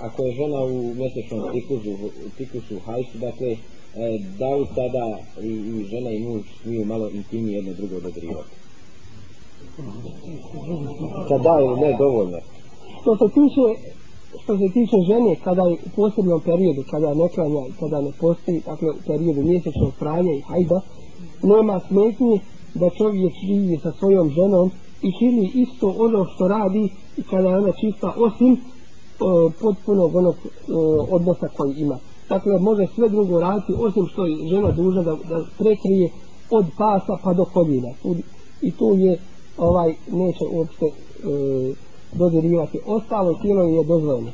ako je žena u mjesečnom ciklusu, ciklusu hajsu, dakle, e, da li tada i, i žena i muž smiju malo intimnije jedno drugo dodirivati? Kad da ili ne, dovoljno. Što se tiče što se tiče žene kada je u posebnom periodu kada ne klanja i kada ne postoji dakle u periodu mjesečnog pranja i hajda nema smetnje da čovjek živi sa svojom ženom i čini isto ono što radi i kada je ona čista osim potpunog onog o, odnosa koji ima. Dakle, može sve drugo raditi osim što je žena duža da, da prekrije od pasa pa do koljina. I tu je ovaj neće uopšte e, dodirivati. Ostalo tijelo je dozvoljeno.